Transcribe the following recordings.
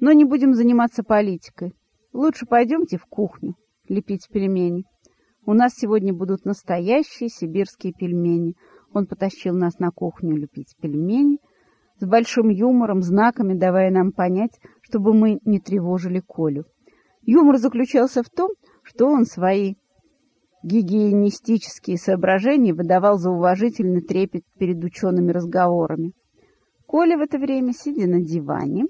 Но не будем заниматься политикой. Лучше пойдемте в кухню лепить пельмени. У нас сегодня будут настоящие сибирские пельмени. Он потащил нас на кухню лепить пельмени, с большим юмором, знаками давая нам понять, чтобы мы не тревожили Колю. Юмор заключался в том, что он свои гигиенистические соображения выдавал за уважительный трепет перед учеными разговорами. Коля в это время, сидя на диване,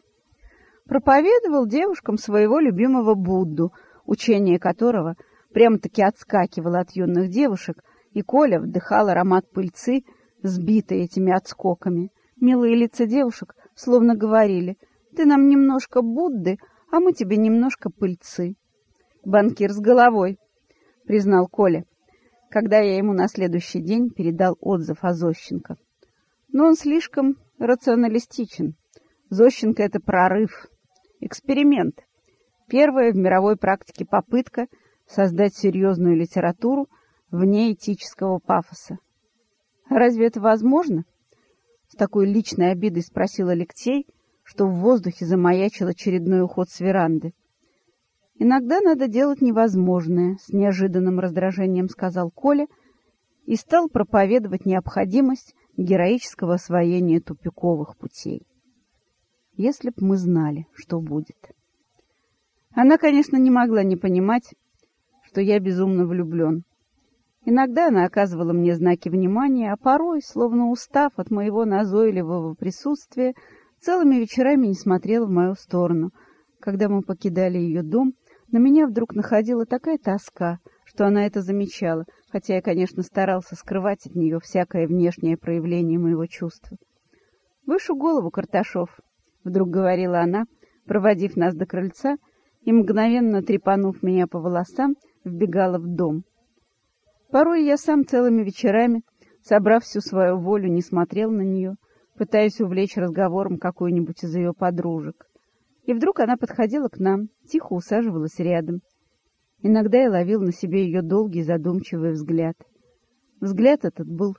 проповедовал девушкам своего любимого Будду, учение которого прямо-таки отскакивало от юных девушек, и Коля вдыхал аромат пыльцы, сбитой этими отскоками. Милые лица девушек словно говорили, «Ты нам немножко Будды, а мы тебе немножко пыльцы». «Банкир с головой», — признал Коля, когда я ему на следующий день передал отзыв о Зощенко. Но он слишком рационалистичен. Зощенко — это прорыв. Эксперимент. Первая в мировой практике попытка создать серьезную литературу вне этического пафоса. «Разве это возможно?» С такой личной обидой спросил Алексей, что в воздухе замаячил очередной уход с веранды. «Иногда надо делать невозможное», — с неожиданным раздражением сказал Коля и стал проповедовать необходимость героического освоения тупиковых путей если б мы знали, что будет. Она, конечно, не могла не понимать, что я безумно влюблен. Иногда она оказывала мне знаки внимания, а порой, словно устав от моего назойливого присутствия, целыми вечерами не смотрела в мою сторону. Когда мы покидали ее дом, на меня вдруг находила такая тоска, что она это замечала, хотя я, конечно, старался скрывать от нее всякое внешнее проявление моего чувства. «Вышу голову, Карташов», — вдруг говорила она, проводив нас до крыльца и, мгновенно трепанув меня по волосам, вбегала в дом. Порой я сам целыми вечерами, собрав всю свою волю, не смотрел на нее, пытаясь увлечь разговором какую-нибудь из ее подружек. И вдруг она подходила к нам, тихо усаживалась рядом. Иногда я ловил на себе ее долгий задумчивый взгляд. Взгляд этот был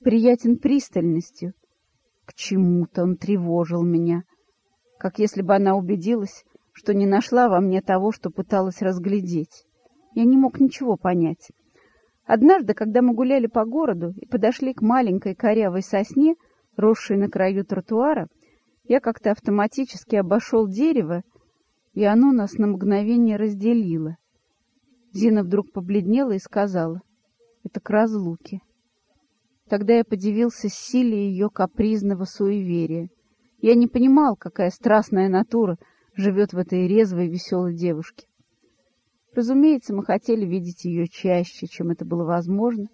приятен пристальностью, к чему-то он тревожил меня, как если бы она убедилась, что не нашла во мне того, что пыталась разглядеть. Я не мог ничего понять. Однажды, когда мы гуляли по городу и подошли к маленькой корявой сосне, росшей на краю тротуара, я как-то автоматически обошел дерево, и оно нас на мгновение разделило. Зина вдруг побледнела и сказала, «Это к разлуке». Тогда я подивился силе ее капризного суеверия. Я не понимал, какая страстная натура живет в этой резвой веселой девушке. Разумеется, мы хотели видеть ее чаще, чем это было возможно.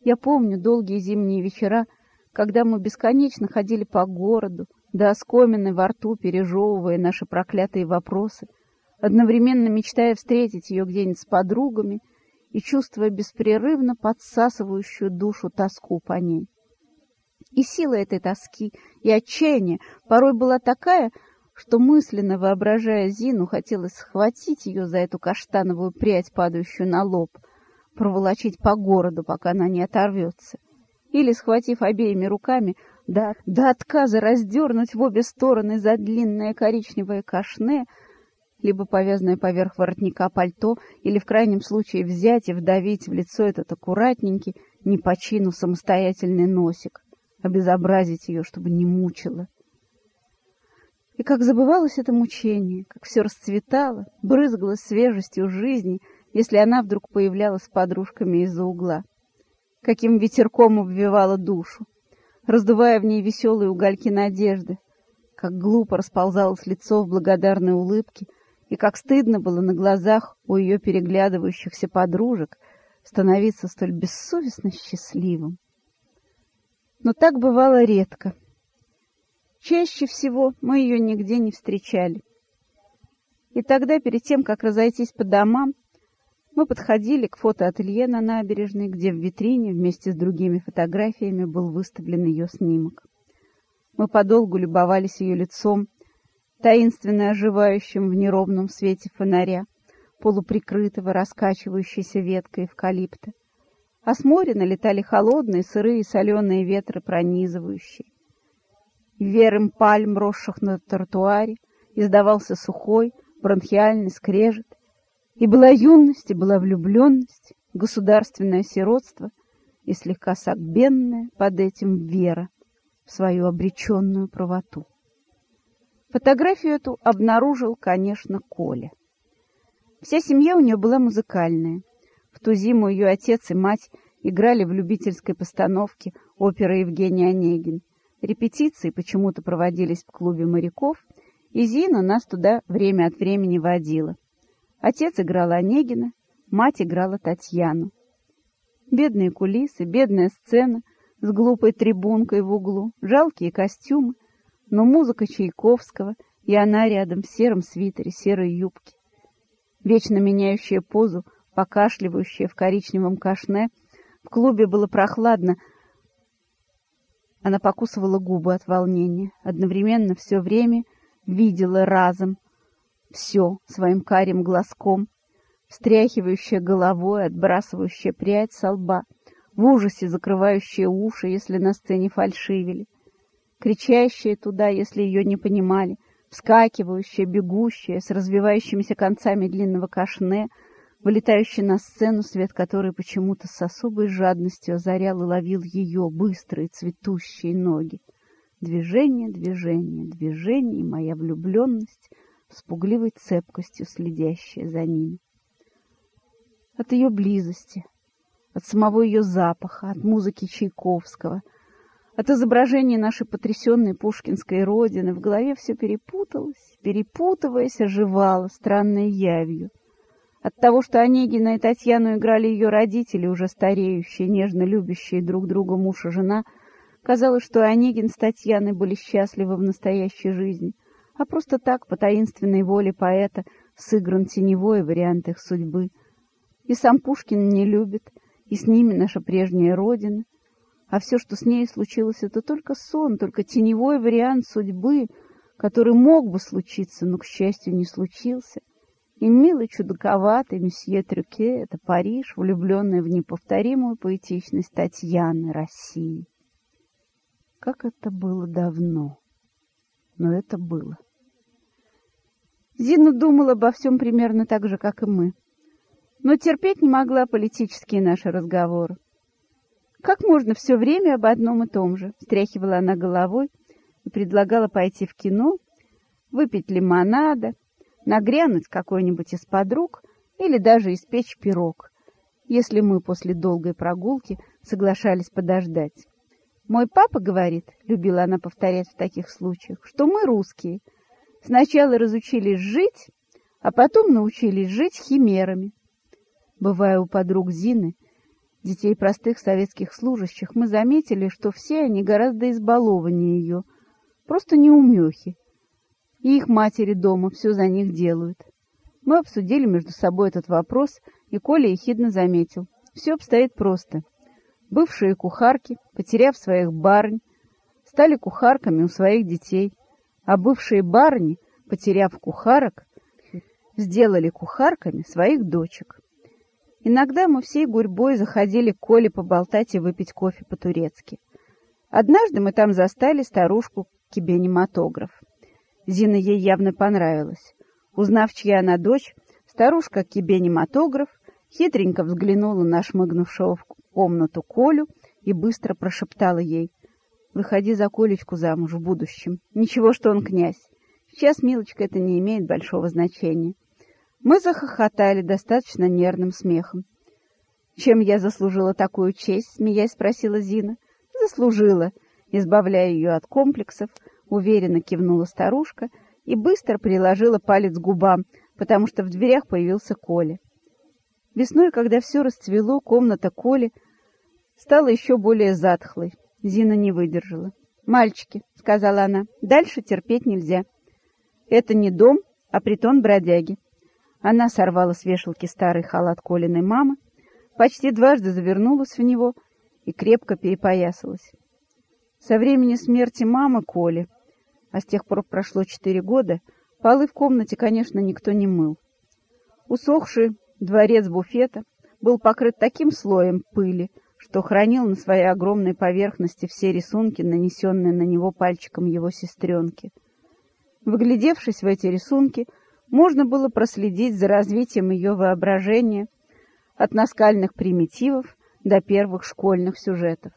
Я помню долгие зимние вечера, когда мы бесконечно ходили по городу, до оскомины во рту пережевывая наши проклятые вопросы, одновременно мечтая встретить ее где-нибудь с подругами — и чувствуя беспрерывно подсасывающую душу тоску по ней. И сила этой тоски, и отчаяния порой была такая, что мысленно воображая Зину, хотелось схватить ее за эту каштановую прядь, падающую на лоб, проволочить по городу, пока она не оторвется, или, схватив обеими руками, до, до отказа раздернуть в обе стороны за длинное коричневое кашне — либо повязанное поверх воротника пальто, или в крайнем случае взять и вдавить в лицо этот аккуратненький, не по чину самостоятельный носик, обезобразить ее, чтобы не мучило. И как забывалось это мучение, как все расцветало, брызгалось свежестью жизни, если она вдруг появлялась с подружками из-за угла. Каким ветерком обвивала душу, раздувая в ней веселые угольки надежды, как глупо расползалось лицо в благодарной улыбке, и как стыдно было на глазах у ее переглядывающихся подружек становиться столь бессовестно счастливым. Но так бывало редко. Чаще всего мы ее нигде не встречали. И тогда, перед тем, как разойтись по домам, мы подходили к фотоателье на набережной, где в витрине вместе с другими фотографиями был выставлен ее снимок. Мы подолгу любовались ее лицом, таинственно оживающим в неровном свете фонаря, полуприкрытого раскачивающейся веткой эвкалипта. А с моря налетали холодные, сырые, соленые ветры, пронизывающие. Верым пальм, росших на тротуаре, издавался сухой, бронхиальный скрежет. И была юность, и была влюбленность, государственное сиротство и слегка согбенная под этим вера в свою обреченную правоту. Фотографию эту обнаружил, конечно, Коля. Вся семья у нее была музыкальная. Ту зиму ее отец и мать играли в любительской постановке оперы Евгений Онегин. Репетиции почему-то проводились в клубе моряков, и Зина нас туда время от времени водила. Отец играл Онегина, мать играла Татьяну. Бедные кулисы, бедная сцена с глупой трибункой в углу, жалкие костюмы, но музыка Чайковского, и она рядом в сером свитере, серой юбке. Вечно меняющая позу, покашливающая в коричневом кашне. В клубе было прохладно. Она покусывала губы от волнения. Одновременно все время видела разом все своим карим глазком, встряхивающая головой, отбрасывающая прядь со лба, в ужасе закрывающая уши, если на сцене фальшивили, кричащая туда, если ее не понимали, вскакивающая, бегущая, с развивающимися концами длинного кашне, вылетающая на сцену, свет которой почему-то с особой жадностью озарял и ловил ее быстрые цветущие ноги. Движение, движение, движение, и моя влюбленность, с пугливой цепкостью следящая за ними от ее близости, от самого ее запаха, от музыки Чайковского, от изображения нашей потрясенной пушкинской родины. В голове все перепуталось, перепутываясь, оживало странной явью. От того, что Онегина и Татьяну играли ее родители, уже стареющие, нежно любящие друг друга муж и жена, казалось, что Онегин с Татьяной были счастливы в настоящей жизни, а просто так, по таинственной воле поэта, сыгран теневой вариант их судьбы — и сам Пушкин не любит, и с ними наша прежняя родина. А все, что с ней случилось, это только сон, только теневой вариант судьбы, который мог бы случиться, но, к счастью, не случился. И милый, чудаковатый месье Трюке — это Париж, влюбленный в неповторимую поэтичность Татьяны России. Как это было давно, но это было. Зина думала обо всем примерно так же, как и мы но терпеть не могла политические наши разговоры. Как можно все время об одном и том же? Встряхивала она головой и предлагала пойти в кино, выпить лимонада, нагрянуть какой-нибудь из подруг или даже испечь пирог, если мы после долгой прогулки соглашались подождать. «Мой папа говорит, — любила она повторять в таких случаях, — что мы, русские, сначала разучились жить, а потом научились жить химерами. Бывая у подруг Зины, детей простых советских служащих, мы заметили, что все они гораздо избалованнее ее, просто неумехи, и их матери дома все за них делают. Мы обсудили между собой этот вопрос, и Коля ехидно заметил. Все обстоит просто. Бывшие кухарки, потеряв своих барынь, стали кухарками у своих детей, а бывшие барыни, потеряв кухарок, сделали кухарками своих дочек. Иногда мы всей гурьбой заходили к Коле поболтать и выпить кофе по-турецки. Однажды мы там застали старушку-кибенематограф. Зина ей явно понравилась. Узнав, чья она дочь, старушка-кибенематограф хитренько взглянула на шмыгнувшего в комнату Колю и быстро прошептала ей «Выходи за Колечку замуж в будущем. Ничего, что он князь. Сейчас, милочка, это не имеет большого значения». Мы захохотали достаточно нервным смехом. «Чем я заслужила такую честь?» — смеясь спросила Зина. «Заслужила», — избавляя ее от комплексов, уверенно кивнула старушка и быстро приложила палец к губам, потому что в дверях появился Коля. Весной, когда все расцвело, комната Коли стала еще более затхлой. Зина не выдержала. «Мальчики», — сказала она, — «дальше терпеть нельзя. Это не дом, а притон бродяги. Она сорвала с вешалки старый халат Колиной мамы, почти дважды завернулась в него и крепко перепоясалась. Со времени смерти мамы Коли, а с тех пор прошло четыре года, полы в комнате, конечно, никто не мыл. Усохший дворец буфета был покрыт таким слоем пыли, что хранил на своей огромной поверхности все рисунки, нанесенные на него пальчиком его сестренки — Выглядевшись в эти рисунки, можно было проследить за развитием ее воображения от наскальных примитивов до первых школьных сюжетов.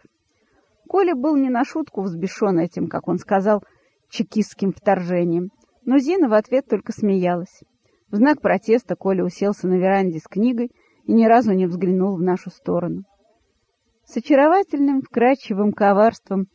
Коля был не на шутку взбешен этим, как он сказал, чекистским вторжением, но Зина в ответ только смеялась. В знак протеста Коля уселся на веранде с книгой и ни разу не взглянул в нашу сторону. С очаровательным, вкрадчивым коварством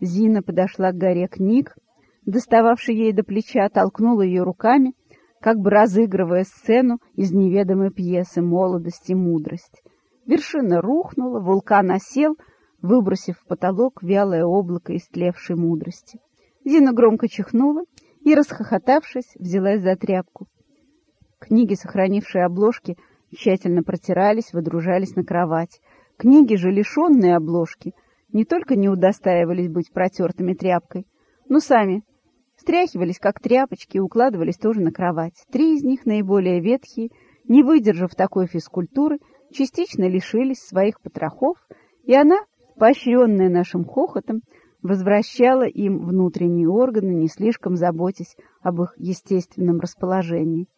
Зина подошла к горе книг, достававшей ей до плеча, толкнула ее руками, как бы разыгрывая сцену из неведомой пьесы «Молодость и мудрость». Вершина рухнула, вулкан осел, выбросив в потолок вялое облако истлевшей мудрости. Зина громко чихнула и, расхохотавшись, взялась за тряпку. Книги, сохранившие обложки, тщательно протирались, выдружались на кровать. Книги же, лишенные обложки, не только не удостаивались быть протертыми тряпкой, но сами стряхивались, как тряпочки, и укладывались тоже на кровать. Три из них, наиболее ветхие, не выдержав такой физкультуры, частично лишились своих потрохов, и она, поощренная нашим хохотом, возвращала им внутренние органы, не слишком заботясь об их естественном расположении.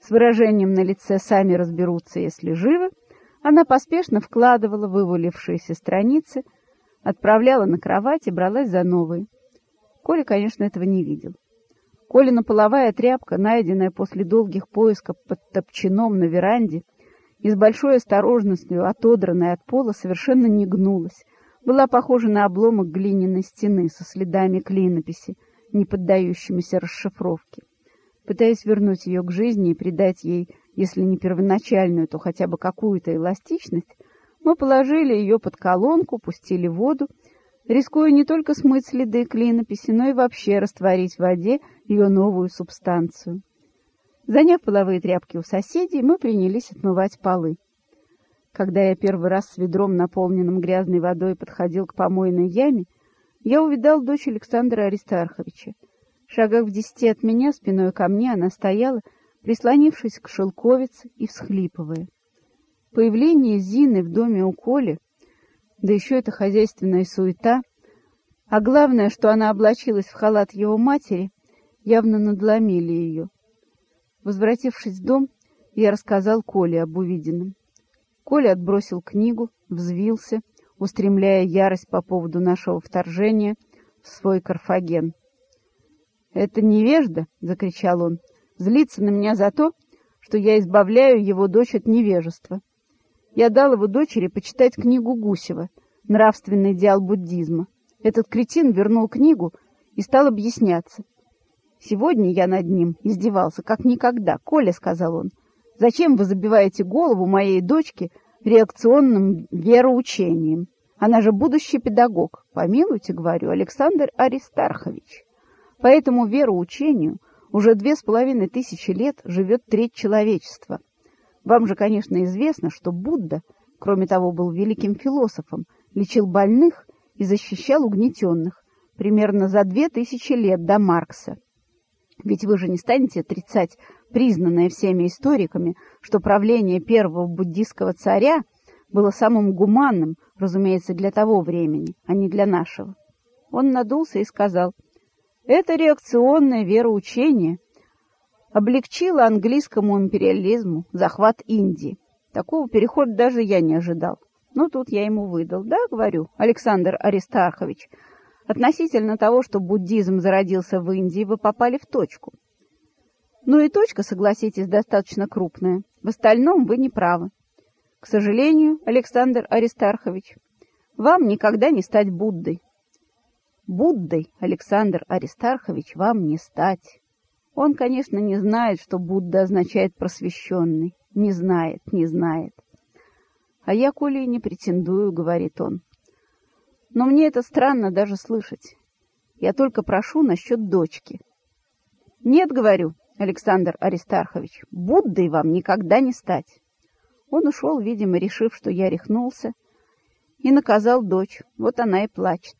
С выражением на лице «сами разберутся, если живы», она поспешно вкладывала вывалившиеся страницы, отправляла на кровать и бралась за новые. Коля, конечно, этого не видел. Колина половая тряпка, найденная после долгих поисков под топчаном на веранде, и с большой осторожностью отодранная от пола, совершенно не гнулась, была похожа на обломок глиняной стены со следами клинописи, не поддающимися расшифровке. Пытаясь вернуть ее к жизни и придать ей, если не первоначальную, то хотя бы какую-то эластичность, мы положили ее под колонку, пустили воду, рискуя не только смыть следы клинописи, но и вообще растворить в воде ее новую субстанцию. Заняв половые тряпки у соседей, мы принялись отмывать полы. Когда я первый раз с ведром, наполненным грязной водой, подходил к помойной яме, я увидал дочь Александра Аристарховича. В шагах в десяти от меня, спиной ко мне, она стояла, прислонившись к шелковице и всхлипывая. Появление Зины в доме у Коли, да еще эта хозяйственная суета, а главное, что она облачилась в халат его матери, явно надломили ее. Возвратившись в дом, я рассказал Коле об увиденном. Коля отбросил книгу, взвился, устремляя ярость по поводу нашего вторжения в свой Карфаген. «Это невежда!» — закричал он. «Злится на меня за то, что я избавляю его дочь от невежества. Я дал его дочери почитать книгу Гусева «Нравственный идеал буддизма». Этот кретин вернул книгу и стал объясняться. Сегодня я над ним издевался, как никогда. «Коля», — сказал он, Зачем вы забиваете голову моей дочке реакционным вероучением? Она же будущий педагог. Помилуйте, говорю, Александр Аристархович. По этому вероучению уже две с половиной тысячи лет живет треть человечества. Вам же, конечно, известно, что Будда, кроме того, был великим философом, лечил больных и защищал угнетенных примерно за две тысячи лет до Маркса. Ведь вы же не станете отрицать признанное всеми историками, что правление первого буддийского царя было самым гуманным, разумеется, для того времени, а не для нашего. Он надулся и сказал, «Это реакционное вероучение облегчило английскому империализму захват Индии. Такого перехода даже я не ожидал. Но тут я ему выдал. Да, говорю, Александр Аристархович, относительно того, что буддизм зародился в Индии, вы попали в точку. Ну и точка, согласитесь, достаточно крупная. В остальном вы не правы. К сожалению, Александр Аристархович, вам никогда не стать Буддой. Буддой, Александр Аристархович, вам не стать. Он, конечно, не знает, что Будда означает просвещенный. Не знает, не знает. А я, коли, не претендую, говорит он. Но мне это странно даже слышать. Я только прошу насчет дочки. Нет, говорю, Александр Аристархович, Буддой вам никогда не стать. Он ушел, видимо, решив, что я рехнулся, и наказал дочь. Вот она и плачет.